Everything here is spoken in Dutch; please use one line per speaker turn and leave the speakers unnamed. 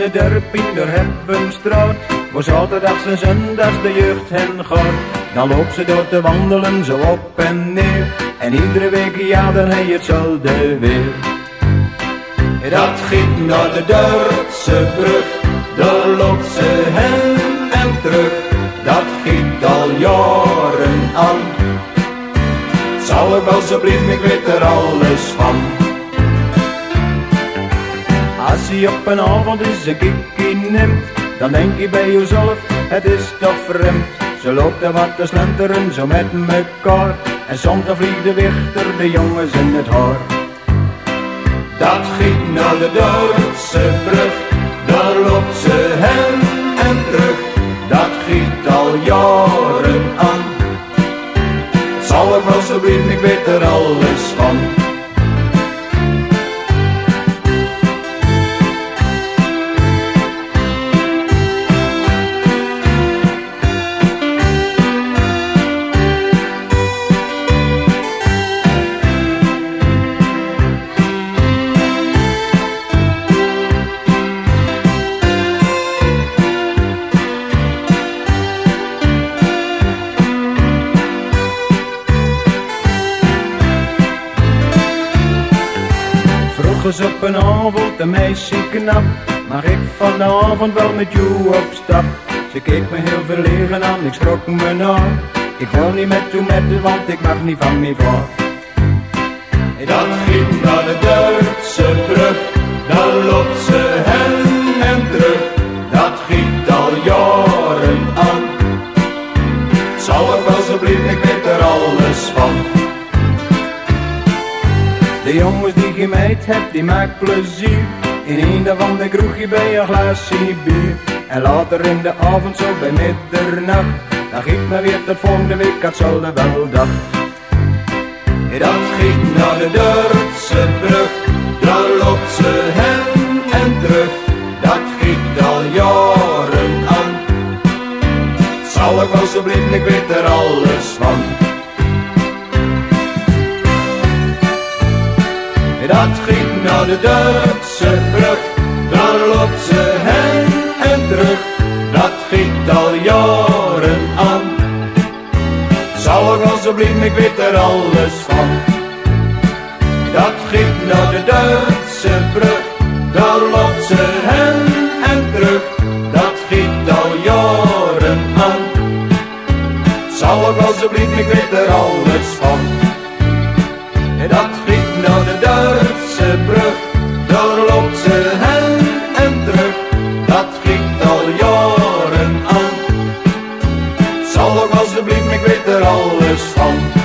de dorp in de Heppenstraat. Waar zaterdags en zondags de jeugd hen gaat. Dan loopt ze door te wandelen zo op en neer. En iedere week ja, dan je hetzelfde weer. Dat giet naar de Duitse brug, daar loopt ze hen en terug. Dat giet al jaren aan. Zal er wel zo blind, ik weet er alles. Je op een avond eens een kikkie neemt, dan denk je bij jezelf, het is toch vreemd. Ze loopt er wat te slenteren, zo met mekaar, en soms dan vliegt de wichter de jongens in het haar. Dat giet naar de Duitse brug, daar loopt ze hen en terug. Dat giet al jaren aan. Zal er wel zo ik weet er alles van. Vroeg eens op een avond, een meisje knap. Mag ik vanavond wel met jou op stap? Ze keek me heel verlegen aan, ik schrok me na. Ik wil niet met u met want ik mag niet van me voor. Dat ging naar de Duitse brug, daar loopt ze hen en terug. Dat giet al jaren aan. Zal er wel zo blijven, ik weet er alles van. De jongens je meid hebt, die maakt plezier. In een daarvan de kroegje bij een glaasje bier. En later in de avond, zo bij middernacht, dan giet me weer tot volgende week, het zal wel dag. Dat giet naar de Duitse brug, daar loopt ze hen en terug. Dat giet al jaren aan. Zal ik wel zo blijven, ik weet er alles van. dat ging naar de Duitse brug. Daar loopt ze heen en terug, dat ging al jaren aan. Zou ik alsjeblieft, ik weet er alles van. Dat ging naar de Duitse brug, daar loopt ze heen en terug, dat ging al jaren aan. Zou ik alsjeblieft, ik weet er alles van. Dat ging naar de Duitse de brug, loopt ze hen en terug, dat klinkt al jaren aan. Zal ook alsjeblieft, ik weet er alles van.